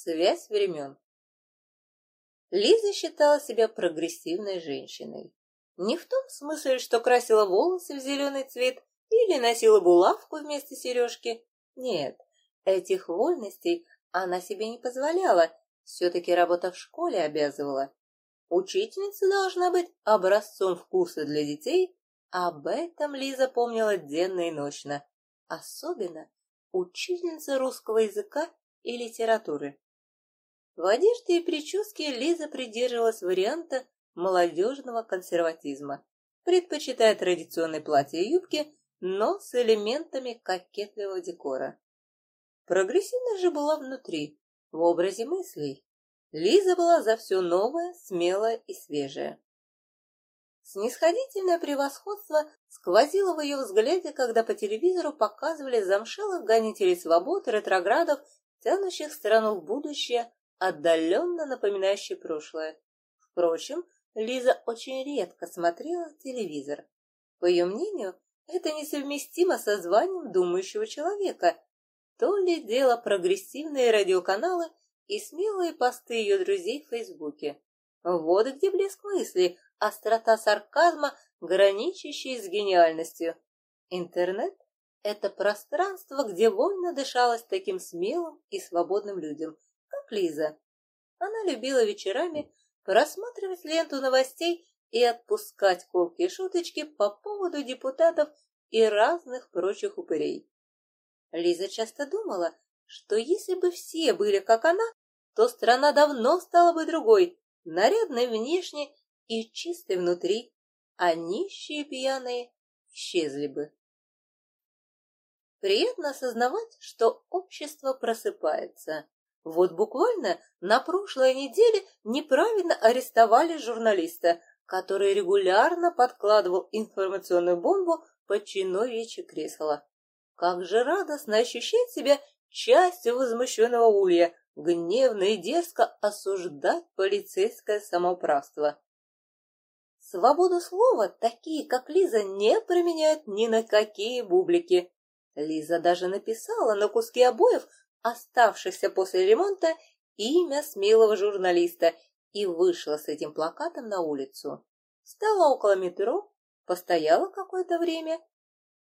Связь времен. Лиза считала себя прогрессивной женщиной. Не в том смысле, что красила волосы в зеленый цвет или носила булавку вместо сережки. Нет, этих вольностей она себе не позволяла, все-таки работа в школе обязывала. Учительница должна быть образцом вкуса для детей, об этом Лиза помнила денно и ночно. Особенно учительница русского языка и литературы. В одежде и прическе Лиза придерживалась варианта молодежного консерватизма, предпочитая традиционные платья и юбки, но с элементами кокетливого декора. Прогрессивность же была внутри, в образе мыслей. Лиза была за все новое, смелое и свежее. Снисходительное превосходство сквозило в ее взгляде, когда по телевизору показывали замшелых гонителей свобод, ретроградов, тянущих страну в будущее, отдаленно напоминающее прошлое. Впрочем, Лиза очень редко смотрела телевизор. По ее мнению, это несовместимо со званием думающего человека. То ли дело прогрессивные радиоканалы и смелые посты ее друзей в Фейсбуке. Вот где блеск мысли, острота сарказма, граничащей с гениальностью. Интернет — это пространство, где вольно дышалось таким смелым и свободным людям, Лиза. Она любила вечерами просматривать ленту новостей и отпускать колкие шуточки по поводу депутатов и разных прочих упырей. Лиза часто думала, что если бы все были как она, то страна давно стала бы другой, нарядной внешне и чистой внутри, а нищие пьяные исчезли бы. Приятно осознавать, что общество просыпается. Вот буквально на прошлой неделе неправильно арестовали журналиста, который регулярно подкладывал информационную бомбу под чиновичье кресло. Как же радостно ощущать себя частью возмущенного улья, гневно и дерзко осуждать полицейское самоуправство. Свободу слова такие, как Лиза, не применяют ни на какие бублики. Лиза даже написала на куске обоев, оставшихся после ремонта, имя смелого журналиста и вышла с этим плакатом на улицу. Стала около метро, постояла какое-то время.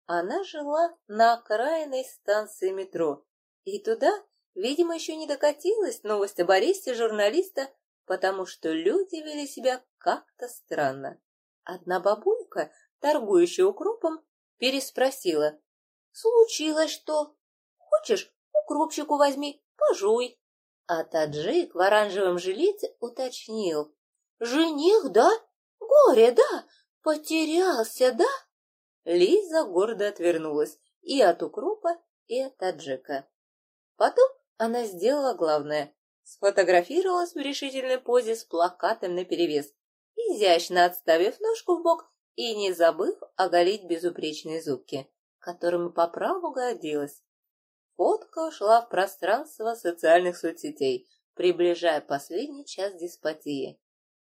Она жила на окраинной станции метро, и туда, видимо, еще не докатилась новость об аресте журналиста потому что люди вели себя как-то странно. Одна бабулька, торгующая укропом, переспросила. «Случилось что? Хочешь, укропчику возьми, пожуй». А таджик в оранжевом жилете уточнил. «Жених, да? Горе, да? Потерялся, да?» Лиза гордо отвернулась и от укропа, и от таджика. Потом она сделала главное сфотографировалась в решительной позе с плакатом наперевес, изящно отставив ножку в бок и не забыв оголить безупречные зубки, которыми по праву годилась. Фотка ушла в пространство социальных соцсетей, приближая последний час деспотии.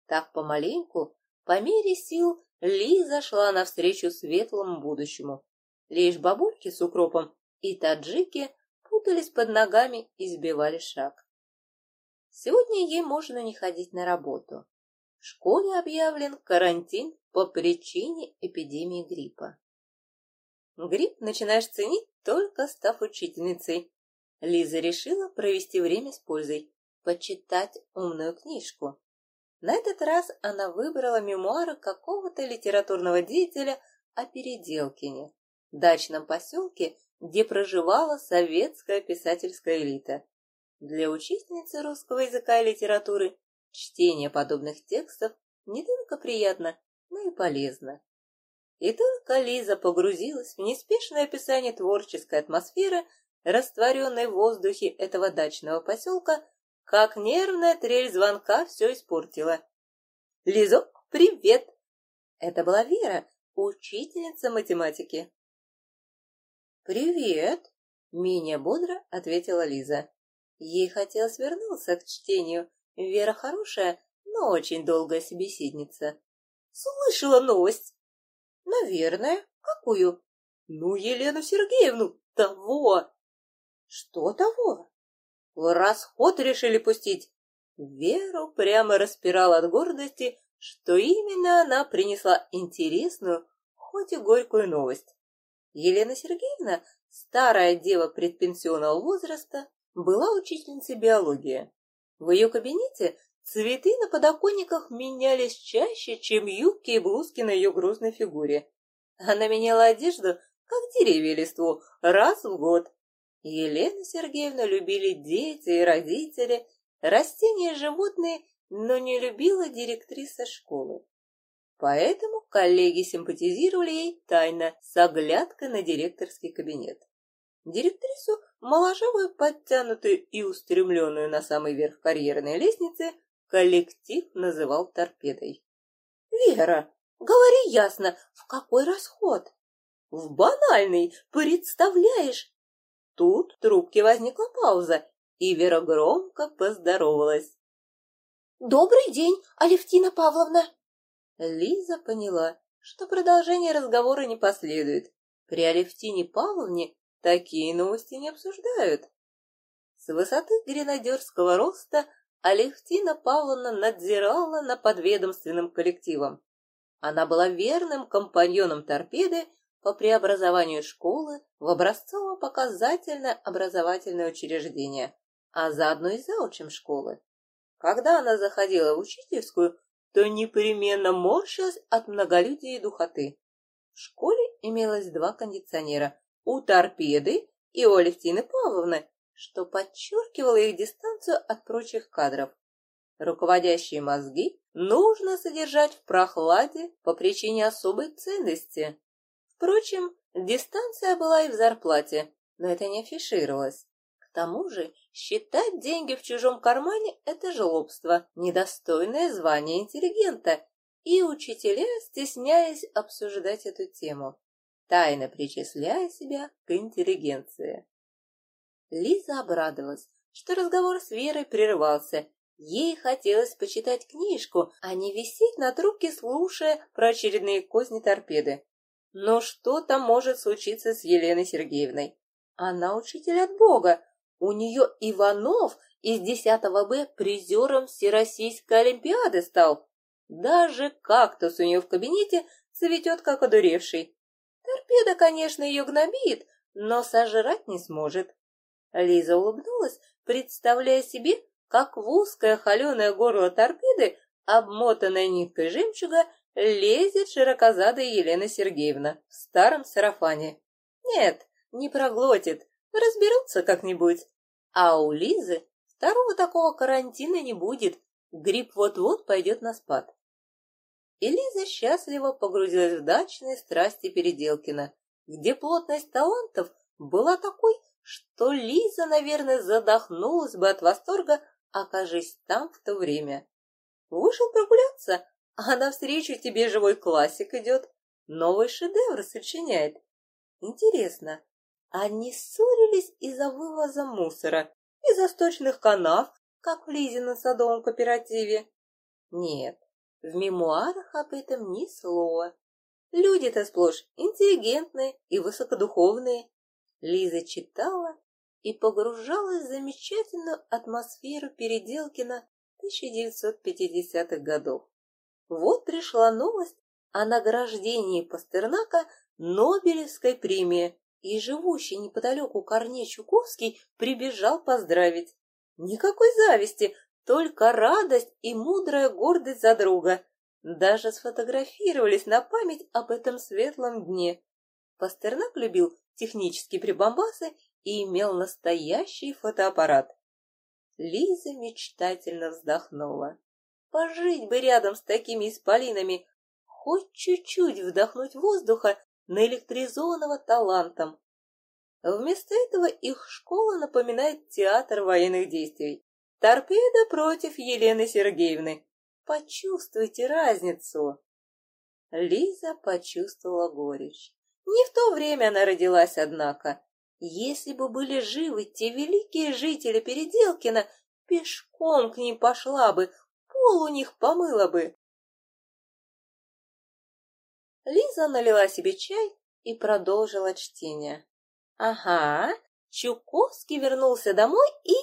Так помаленьку, по мере сил, Лиза шла навстречу светлому будущему. Лишь бабульки с укропом и таджики путались под ногами и сбивали шаг. Сегодня ей можно не ходить на работу. В школе объявлен карантин по причине эпидемии гриппа. Грипп начинаешь ценить, только став учительницей. Лиза решила провести время с пользой, почитать умную книжку. На этот раз она выбрала мемуары какого-то литературного деятеля о Переделкине, дачном поселке, где проживала советская писательская элита. Для учительницы русского языка и литературы чтение подобных текстов не только приятно, но и полезно. И только Лиза погрузилась в неспешное описание творческой атмосферы, растворенной в воздухе этого дачного поселка, как нервная трель звонка все испортила. «Лизок, привет!» Это была Вера, учительница математики. «Привет!» — менее бодро ответила Лиза. Ей хотелось вернуться к чтению. Вера хорошая, но очень долгая собеседница. Слышала новость. Наверное. Какую? Ну, Елену Сергеевну. Того. Что того? В расход решили пустить. Веру прямо распирал от гордости, что именно она принесла интересную, хоть и горькую новость. Елена Сергеевна, старая дева предпенсионного возраста, была учительницей биологии. В ее кабинете цветы на подоконниках менялись чаще, чем юбки и блузки на ее грузной фигуре. Она меняла одежду, как деревья листву, раз в год. Елену Сергеевну любили дети и родители, растения и животные, но не любила директриса школы. Поэтому коллеги симпатизировали ей тайно, с оглядкой на директорский кабинет. Директрису, моложавую, подтянутую и устремленную на самый верх карьерной лестницы, коллектив называл торпедой. «Вера, говори ясно, в какой расход?» «В банальный, представляешь?» Тут в трубке возникла пауза, и Вера громко поздоровалась. «Добрый день, Алевтина Павловна!» Лиза поняла, что продолжение разговора не последует. При Алевтине Павловне такие новости не обсуждают. С высоты гренадерского роста Алевтина Павловна надзирала на подведомственным коллективом. Она была верным компаньоном торпеды по преобразованию школы в образцово-показательное образовательное учреждение, а заодно и заучим школы. Когда она заходила в учительскую, то непременно морщилась от многолюдия и духоты. В школе имелось два кондиционера – у торпеды и у Алевтины Павловны, что подчеркивало их дистанцию от прочих кадров. Руководящие мозги нужно содержать в прохладе по причине особой ценности. Впрочем, дистанция была и в зарплате, но это не афишировалось. К тому же считать деньги в чужом кармане – это жлобство, недостойное звания интеллигента, и учителя стесняясь обсуждать эту тему, тайно причисляя себя к интеллигенции. Лиза обрадовалась, что разговор с Верой прервался. Ей хотелось почитать книжку, а не висеть на трубке, слушая про очередные козни торпеды. Но что там может случиться с Еленой Сергеевной? Она учитель от Бога, у нее Иванов из 10 Б призером Всероссийской Олимпиады стал. Даже кактус у нее в кабинете цветет, как одуревший. Торпеда, конечно, ее гнобит, но сожрать не сможет. Лиза улыбнулась, представляя себе, как в узкое холеное горло торпеды, обмотанная ниткой жемчуга, лезет широкозадая Елена Сергеевна в старом сарафане. Нет, не проглотит, Разберутся как-нибудь. А у Лизы второго такого карантина не будет. Грипп вот-вот пойдет на спад. И Лиза счастливо погрузилась в дачные страсти Переделкина, где плотность талантов была такой, что Лиза, наверное, задохнулась бы от восторга, окажись там в то время. Вышел прогуляться, а навстречу тебе живой классик идет, новый шедевр сочиняет. Интересно, они ссорились из-за вывоза мусора, из-за сточных канав, как в Лизином садовом кооперативе. Нет, в мемуарах об этом ни слова. Люди-то сплошь интеллигентные и высокодуховные. Лиза читала и погружалась в замечательную атмосферу Переделкина 1950-х годов. Вот пришла новость о награждении Пастернака Нобелевской премии и живущий неподалеку Корней Чуковский прибежал поздравить. Никакой зависти, только радость и мудрая гордость за друга. Даже сфотографировались на память об этом светлом дне. Пастернак любил технические прибамбасы и имел настоящий фотоаппарат. Лиза мечтательно вздохнула. Пожить бы рядом с такими исполинами, хоть чуть-чуть вдохнуть воздуха наэлектризованного талантом. Вместо этого их школа напоминает театр военных действий. Торпеда против Елены Сергеевны. Почувствуйте разницу. Лиза почувствовала горечь. Не в то время она родилась, однако. Если бы были живы те великие жители Переделкина, пешком к ним пошла бы, пол у них помыла бы. Лиза налила себе чай и продолжила чтение. Ага, Чуковский вернулся домой и...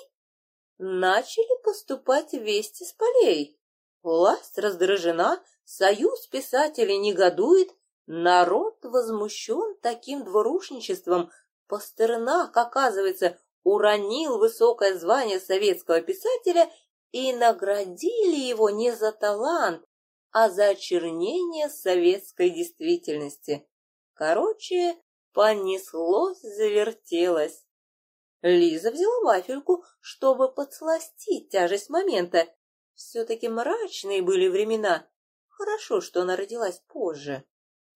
начали поступать вести с полей. Власть раздражена, союз писателей негодует, народ возмущен таким двурушничеством. Пастернак, оказывается, уронил высокое звание советского писателя и наградили его не за талант, а за очернение советской действительности. Короче, понеслось, завертелось. Лиза взяла вафельку, чтобы подсластить тяжесть момента. Все-таки мрачные были времена. Хорошо, что она родилась позже.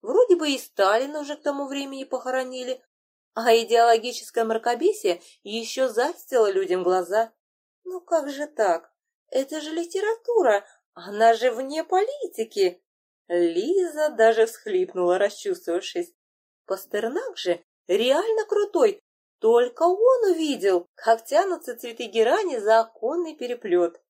Вроде бы и Сталина уже к тому времени похоронили, а идеологическое мракобесие еще застило людям глаза. Ну как же так? Это же литература, она же вне политики. Лиза даже всхлипнула, расчувствовавшись. Пастернак же реально крутой, только он увидел, как тянутся цветы герани за оконный переплет.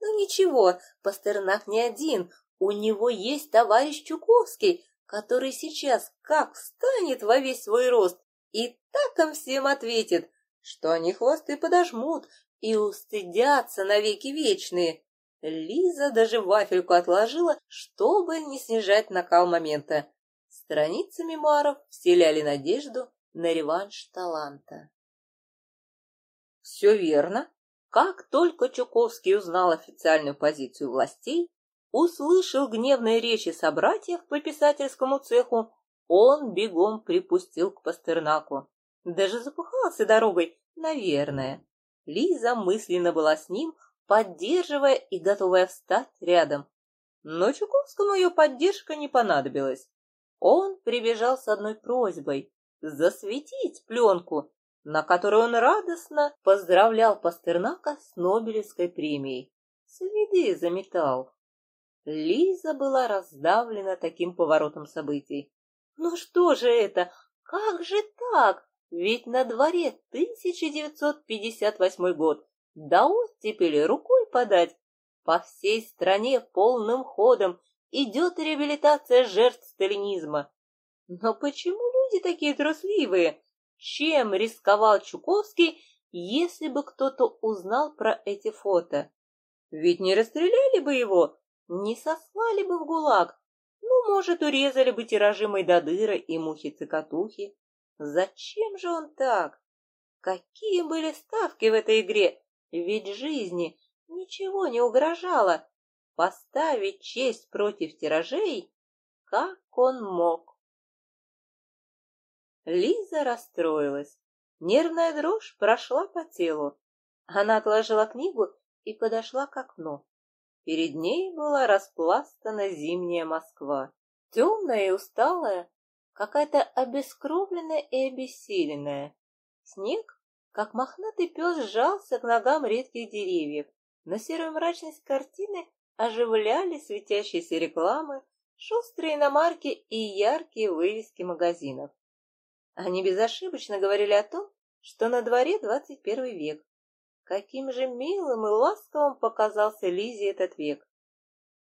Ну ничего, Пастернак не один, у него есть товарищ Чуковский, который сейчас как встанет во весь свой рост и так им всем ответит, что они хвосты подожмут и устыдятся навеки вечные. Лиза даже вафельку отложила, чтобы не снижать накал момента. Страницы мемуаров вселяли надежду на реванш таланта. Все верно. Как только Чуковский узнал официальную позицию властей, услышал гневные речи собратьев по писательскому цеху, он бегом припустил к Пастернаку. Даже запыхался дорогой, наверное. Лиза мысленно была с ним, поддерживая и готовая встать рядом. Но Чуковскому ее поддержка не понадобилась. Он прибежал с одной просьбой засветить пленку, на которую он радостно поздравлял Пастернака с Нобелевской премией. Следы заметал. Лиза была раздавлена таким поворотом событий. Ну что же это? Как же так? Ведь на дворе 1958 год. Да оттепели рукой подать. По всей стране полным ходом идет реабилитация жертв сталинизма. Но почему люди такие трусливые? Чем рисковал Чуковский, если бы кто-то узнал про эти фото? Ведь не расстреляли бы его, не сослали бы в ГУЛАГ, ну, может, урезали бы тиражи Майдадыра и мухи-цикатухи. Зачем же он так? Какие были ставки в этой игре? Ведь жизни ничего не угрожало. Поставить честь против тиражей, как он мог? Лиза расстроилась. Нервная дрожь прошла по телу. Она отложила книгу и подошла к окну. Перед ней была распластана зимняя Москва. Темная и усталая, какая-то обескровленная и обессиленная. Снег, как мохнатый пес, сжался к ногам редких деревьев. На серую мрачность картины оживляли светящиеся рекламы, шустрые иномарки и яркие вывески магазинов. Они безошибочно говорили о том, что на дворе 21 век. Каким же милым и ласковым показался Лизе этот век.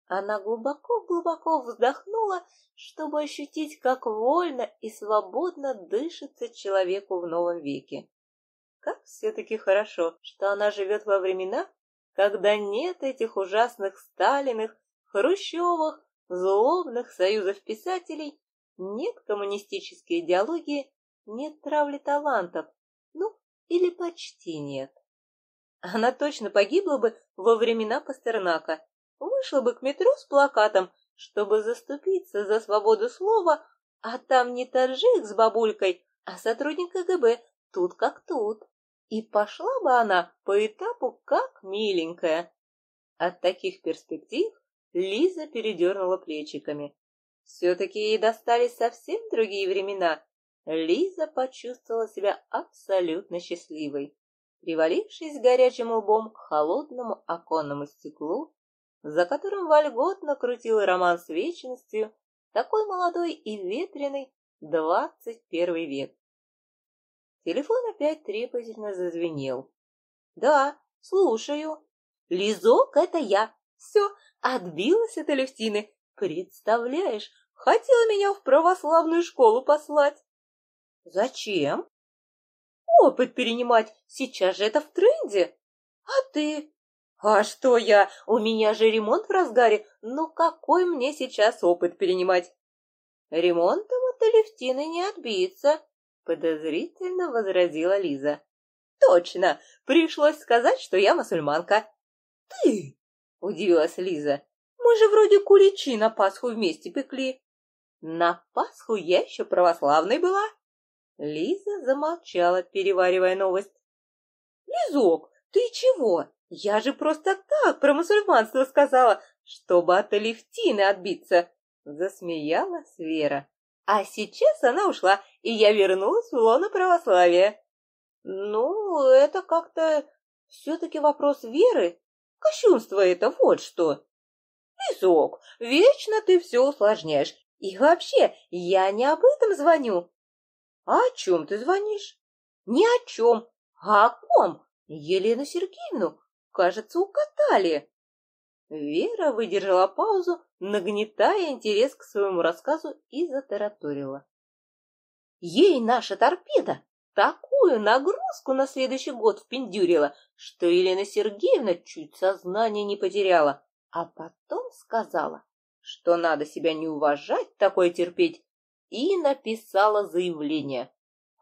Она глубоко-глубоко вздохнула, чтобы ощутить, как вольно и свободно дышится человеку в новом веке. Как все-таки хорошо, что она живет во времена, когда нет этих ужасных Сталиных, Хрущевых, злобных союзов писателей нет коммунистической идеологии, нет травли талантов, ну, или почти нет. Она точно погибла бы во времена Пастернака, вышла бы к метро с плакатом, чтобы заступиться за свободу слова, а там не таджик с бабулькой, а сотрудник КГБ, тут как тут. И пошла бы она по этапу как миленькая. От таких перспектив Лиза передернула плечиками. Все-таки ей достались совсем другие времена. Лиза почувствовала себя абсолютно счастливой. Привалившись горячим лбом к холодному оконному стеклу, за которым вольготно крутил роман с вечностью, такой молодой и ветреный двадцать первый век. Телефон опять требовательно зазвенел. «Да, слушаю. Лизок, это я. Все, отбилась от Алевтины. Представляешь, хотела меня в православную школу послать. Зачем? Опыт перенимать, сейчас же это в тренде. А ты? А что я? У меня же ремонт в разгаре. Ну какой мне сейчас опыт перенимать? Ремонтом от Алевтины не отбиться, подозрительно возразила Лиза. Точно, пришлось сказать, что я мусульманка. Ты? Удивилась Лиза. Мы же вроде куличи на Пасху вместе пекли. На Пасху я еще православной была. Лиза замолчала, переваривая новость. Лизок, ты чего? Я же просто так про мусульманство сказала, чтобы от Алевтины отбиться. Засмеялась Вера. А сейчас она ушла, и я вернулась в лоно православия. Ну, это как-то все-таки вопрос веры. Кощунство это вот что. Лизок, вечно ты все усложняешь. И вообще, я не об этом звоню. А о чем ты звонишь? Ни о чем. А о ком? Елену Сергеевну, кажется, укатали. Вера выдержала паузу, нагнетая интерес к своему рассказу и затараторила. Ей наша торпеда такую нагрузку на следующий год впендюрила, что Елена Сергеевна чуть сознание не потеряла, а потом сказала, что надо себя не уважать, такое терпеть, и написала заявление.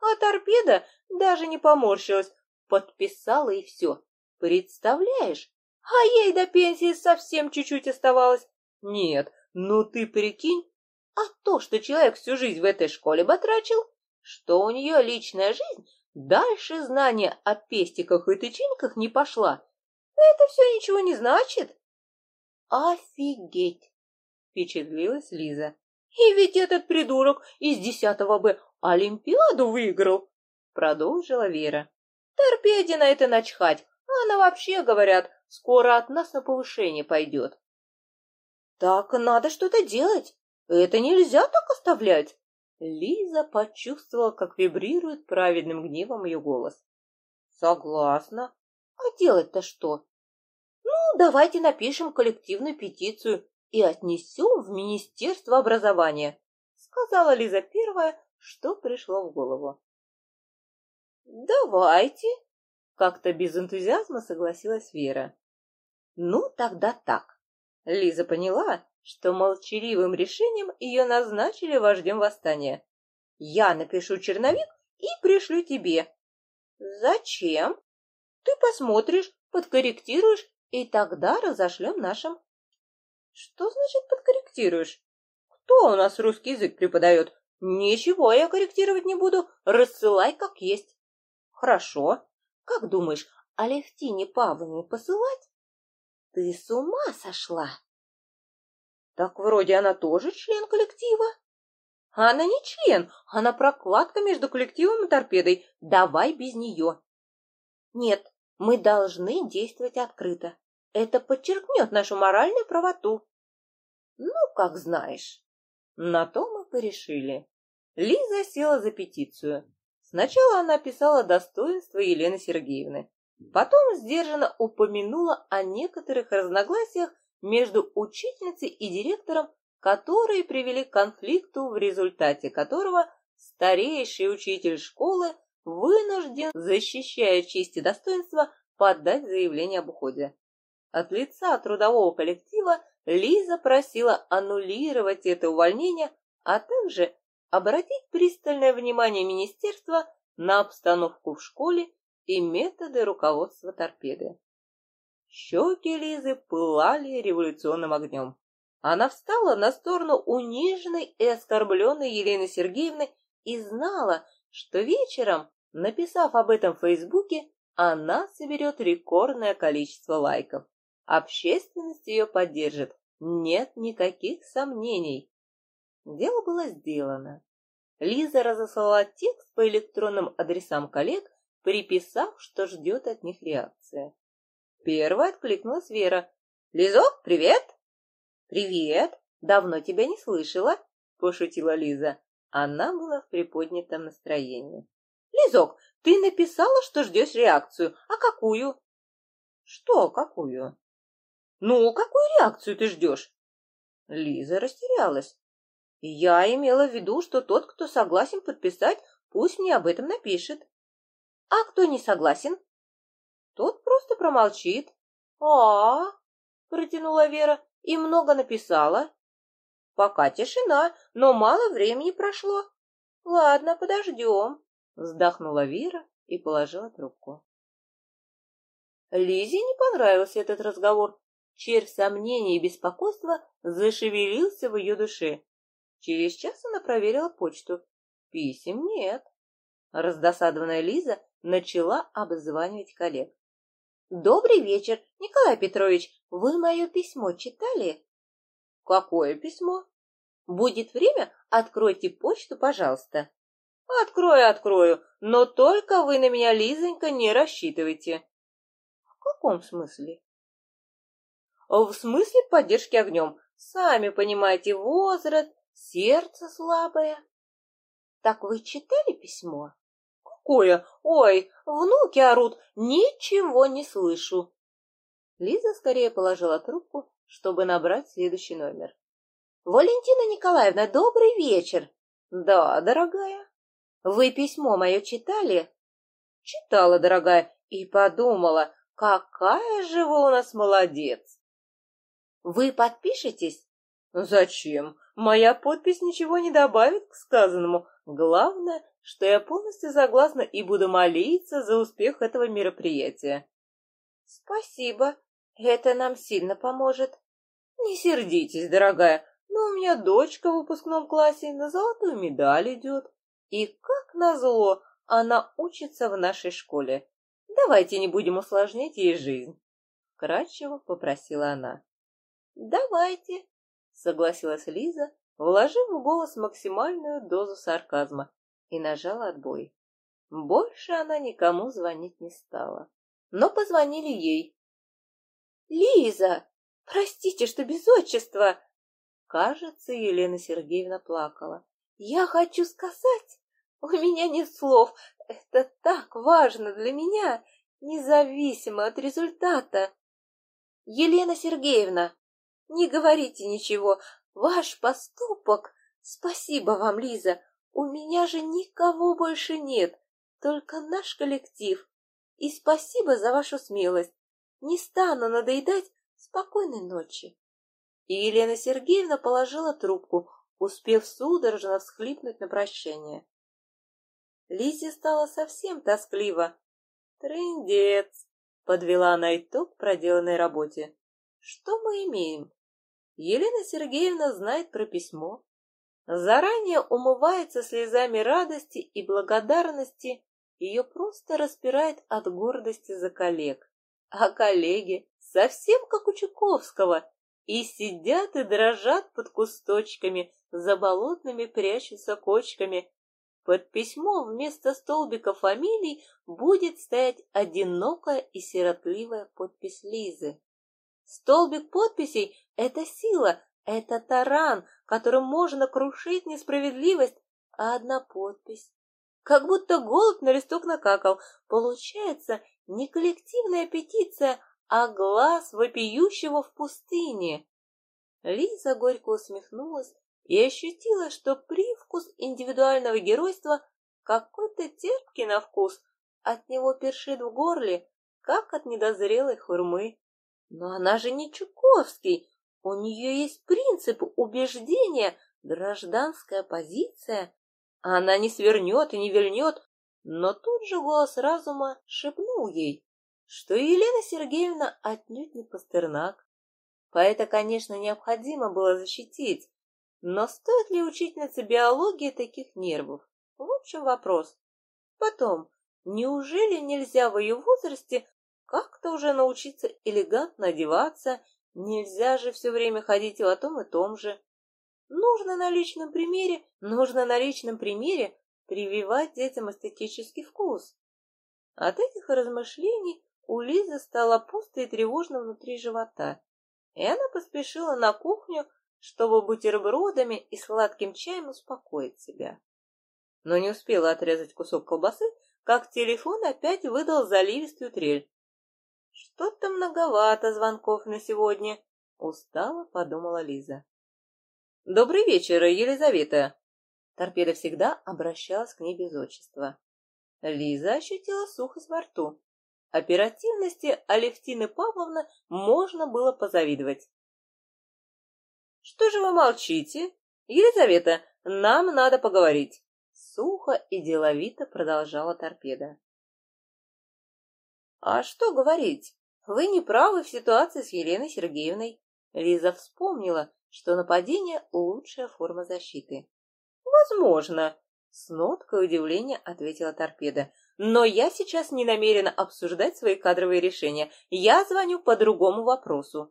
А торпеда даже не поморщилась, подписала и все. Представляешь? А ей до пенсии совсем чуть-чуть оставалось. Нет, ну ты прикинь, а то, что человек всю жизнь в этой школе батрачил, что у нее личная жизнь дальше знания о пестиках и тычинках не пошла, это все ничего не значит. Офигеть! Впечатлилась Лиза. И ведь этот придурок из десятого Б Олимпиаду выиграл, продолжила Вера. Торпеде на это начхать. Она вообще, говорят, скоро от нас на повышение пойдет. Так надо что-то делать. Это нельзя так оставлять. Лиза почувствовала, как вибрирует праведным гневом ее голос. Согласна. А делать-то что? Ну, давайте напишем коллективную петицию и отнесем в Министерство образования, сказала Лиза первая, что пришло в голову. «Давайте!» — как-то без энтузиазма согласилась Вера. «Ну, тогда так». Лиза поняла, что молчаливым решением ее назначили вождем восстания. «Я напишу черновик и пришлю тебе». «Зачем?» «Ты посмотришь, подкорректируешь, и тогда разошлем нашим». «Что значит подкорректируешь?» «Кто у нас русский язык преподает?» «Ничего я корректировать не буду, рассылай как есть». Хорошо. Как думаешь, Алевтине Павловне посылать? Ты с ума сошла? Так вроде она тоже член коллектива. Она не член, она прокладка между коллективом и торпедой. Давай без нее. Нет, мы должны действовать открыто. Это подчеркнет нашу моральную правоту. Ну, как знаешь. На то мы порешили. Лиза села за петицию. Сначала она писала достоинства Елены Сергеевны, потом сдержанно упомянула о некоторых разногласиях между учительницей и директором, которые привели к конфликту, в результате которого старейший учитель школы вынужден, защищая честь и достоинство, подать заявление об уходе. От лица трудового коллектива Лиза просила аннулировать это увольнение, а также обратить пристальное внимание министерства на обстановку в школе и методы руководства торпеды. Щеки Лизы пылали революционным огнем. Она встала на сторону униженной и оскорбленной Елены Сергеевны и знала, что вечером, написав об этом в Фейсбуке, она соберет рекордное количество лайков. Общественность ее поддержит, нет никаких сомнений. Дело было сделано. Лиза разослала текст по электронным адресам коллег, приписав, что ждет от них реакция. Первая откликнулась Вера. «Лизок, привет!» «Привет! Давно тебя не слышала!» — пошутила Лиза. Она была в приподнятом настроении. «Лизок, ты написала, что ждешь реакцию. А какую?» «Что какую?» «Ну, какую реакцию ты ждешь?» Лиза растерялась. Я имела в виду, что тот, кто согласен подписать, пусть мне об этом напишет. А кто не согласен? тот просто промолчит. а, -а, -а протянула Вера, — и много написала. Пока тишина, но мало времени прошло. Ладно, подождем, — вздохнула Вера и положила трубку. Лизе не понравился этот разговор. Червь сомнений и беспокойства зашевелился в ее душе. Через час она проверила почту. Писем нет. Раздосадованная Лиза начала обзванивать коллег. «Добрый вечер, Николай Петрович. Вы мое письмо читали?» «Какое письмо?» «Будет время, откройте почту, пожалуйста». «Открою, открою, но только вы на меня, Лизонька, не рассчитывайте». «В каком смысле?» «В смысле поддержки огнем. Сами понимаете, возраст, сердце слабое». «Так вы читали письмо?» Какое? Ой, внуки орут, ничего не слышу. Лиза скорее положила трубку, чтобы набрать следующий номер. Валентина Николаевна, добрый вечер. Да, дорогая. Вы письмо мое читали? Читала, дорогая, и подумала, какая же вы у нас молодец. Вы подпишетесь? Зачем? Моя подпись ничего не добавит к сказанному. Главное, что я полностью согласна и буду молиться за успех этого мероприятия. Спасибо, это нам сильно поможет. Не сердитесь, дорогая, но у меня дочка в выпускном классе на золотую медаль идет. И, как назло, она учится в нашей школе. Давайте не будем усложнять ей жизнь. Кратчево попросила она. Давайте, согласилась Лиза, вложив в голос максимальную дозу сарказма и нажала отбой. Больше она никому звонить не стала. Но позвонили ей. «Лиза, простите, что без отчества!» Кажется, Елена Сергеевна плакала. «Я хочу сказать, у меня нет слов. Это так важно для меня, независимо от результата. Елена Сергеевна, не говорите ничего. Ваш поступок... Спасибо вам, Лиза. У меня же никого больше нет, только наш коллектив. И спасибо за вашу смелость. Не стану надоедать. Спокойной ночи. И Елена Сергеевна положила трубку, успев судорожно всхлипнуть на прощание. Лизе стало совсем тоскливо. «Трындец!» — подвела она итог проделанной работе. «Что мы имеем?» Елена Сергеевна знает про письмо, заранее умывается слезами радости и благодарности, ее просто распирает от гордости за коллег. А коллеги совсем как у Чуковского, и сидят и дрожат под кусточками, за болотными прячутся кочками. Под письмо вместо столбика фамилий будет стоять одинокая и сиротливая подпись Лизы. Столбик подписей — это сила, это таран, которым можно крушить несправедливость, а одна подпись. Как будто голубь на листок накакал. Получается не коллективная петиция, а глаз вопиющего в пустыне. Лиза горько усмехнулась и ощутила, что привкус индивидуального геройства какой-то терпкий на вкус, от него першит в горле, как от недозрелой хурмы. Но она же не Чуковский, у нее есть принцип, убеждения, гражданская позиция. Она не свернет и не вильнет, но тут же голос разума шепнул ей, что Елена Сергеевна отнюдь не Пастернак. Поэта, конечно, необходимо было защитить, но стоит ли учительнице биологии таких нервов? В общем вопрос. Потом, неужели нельзя в ее возрасте как-то уже научиться элегантно одеваться Нельзя же все время ходить о том и том же. Нужно на личном примере, нужно на личном примере прививать детям эстетический вкус. От этих размышлений у Лизы стало пусто и тревожно внутри живота, и она поспешила на кухню, чтобы бутербродами и сладким чаем успокоить себя. Но не успела отрезать кусок колбасы, как телефон опять выдал заливистую трель. Что-то многовато звонков на сегодня, устало подумала Лиза. Добрый вечер, Елизавета. Торпеда всегда обращалась к ней без отчества. Лиза ощутила сухость во рту. Оперативности Алевтины Павловны можно было позавидовать. «Что же вы молчите? Елизавета, нам надо поговорить!» Сухо и деловито продолжала торпеда. «А что говорить? Вы не правы в ситуации с Еленой Сергеевной». Лиза вспомнила, что нападение – лучшая форма защиты. «Возможно», – с ноткой удивления ответила торпеда. «Но я сейчас не намерена обсуждать свои кадровые решения. Я звоню по другому вопросу».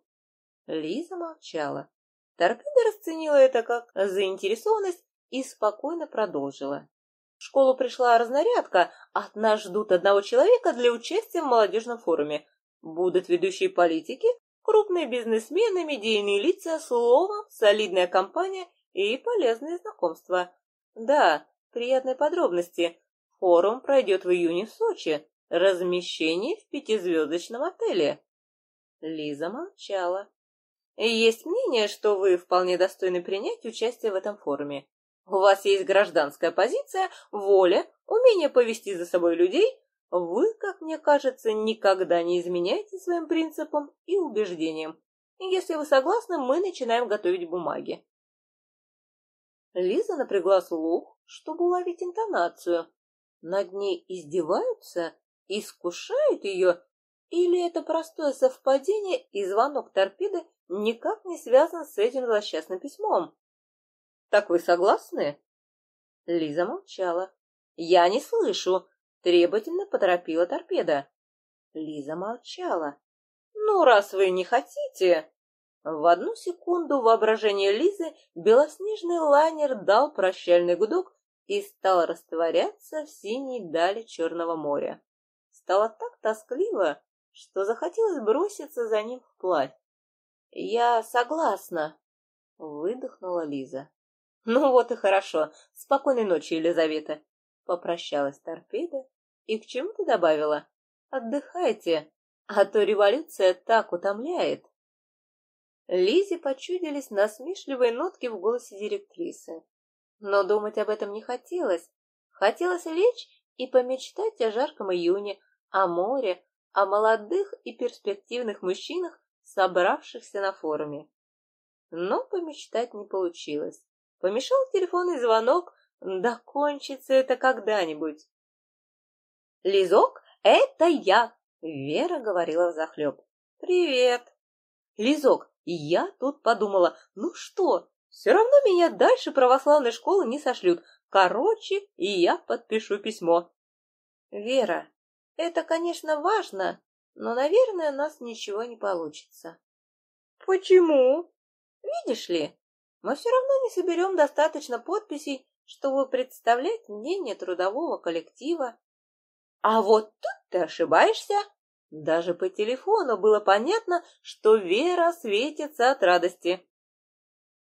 Лиза молчала. Торпеда расценила это как заинтересованность и спокойно продолжила. В школу пришла разнарядка, от нас ждут одного человека для участия в молодежном форуме. Будут ведущие политики, крупные бизнесмены, медийные лица, словом, солидная компания и полезные знакомства. Да, приятные подробности. Форум пройдет в июне в Сочи. Размещение в пятизвездочном отеле. Лиза молчала. Есть мнение, что вы вполне достойны принять участие в этом форуме. У вас есть гражданская позиция, воля, умение повести за собой людей. Вы, как мне кажется, никогда не изменяете своим принципам и убеждениям. Если вы согласны, мы начинаем готовить бумаги. Лиза напрягла слух, чтобы уловить интонацию. Над ней издеваются, искушают ее, или это простое совпадение и звонок торпеды никак не связан с этим злосчастным письмом. «Так вы согласны?» Лиза молчала. «Я не слышу», — требовательно поторопила торпеда. Лиза молчала. «Ну, раз вы не хотите...» В одну секунду воображение Лизы белоснежный лайнер дал прощальный гудок и стал растворяться в синей дали Черного моря. Стало так тоскливо, что захотелось броситься за ним вплавь. «Я согласна», — выдохнула Лиза. «Ну вот и хорошо. Спокойной ночи, Елизавета». Попрощалась торпеда и к чему-то добавила. «Отдыхайте, а то революция так утомляет». Лизе почудились насмешливые нотки в голосе директрисы. Но думать об этом не хотелось. Хотелось лечь и помечтать о жарком июне, о море, о молодых и перспективных мужчинах, собравшихся на форуме. Но помечтать не получилось. Помешал телефонный звонок, да кончится это когда-нибудь. «Лизок, это я!» — Вера говорила взахлеб. «Привет!» «Лизок, я тут подумала, ну что, все равно меня дальше православной школы не сошлют. Короче, и я подпишу письмо». «Вера, это, конечно, важно, но, наверное, у нас ничего не получится. Почему? Видишь ли, мы все равно не соберем достаточно подписей, чтобы представлять мнение трудового коллектива. А вот тут ты ошибаешься. Даже по телефону было понятно, что Вера светится от радости.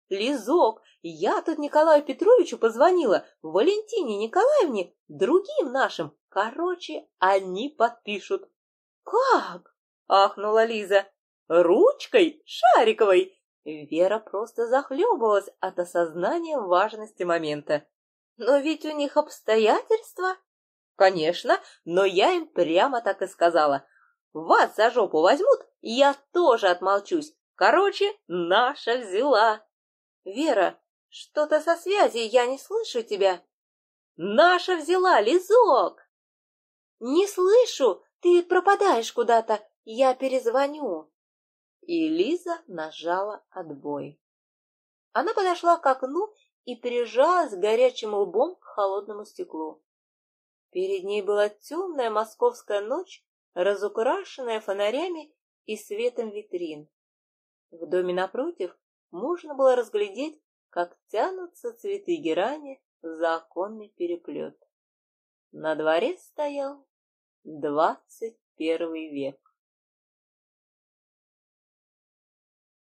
Лизок, я тут Николаю Петровичу позвонила, Валентине Николаевне, другим нашим. Короче, они подпишут. «Как?» — ахнула Лиза. «Ручкой шариковой!» Вера просто захлебывалась от осознания важности момента. «Но ведь у них обстоятельства!» «Конечно, но я им прямо так и сказала. Вас за жопу возьмут, я тоже отмолчусь. Короче, наша взяла!» «Вера, что-то со связи, я не слышу тебя!» «Наша взяла, Лизок!» «Не слышу! Ты пропадаешь куда-то, я перезвоню. И Лиза нажала отбой. Она подошла к окну и прижалась горячим лбом к холодному стеклу. Перед ней была темная московская ночь, разукрашенная фонарями и светом витрин. В доме напротив можно было разглядеть, как тянутся цветы герани за оконный переплет. На дворе стоял двадцать первый век.